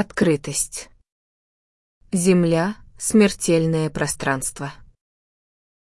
Открытость. Земля — смертельное пространство.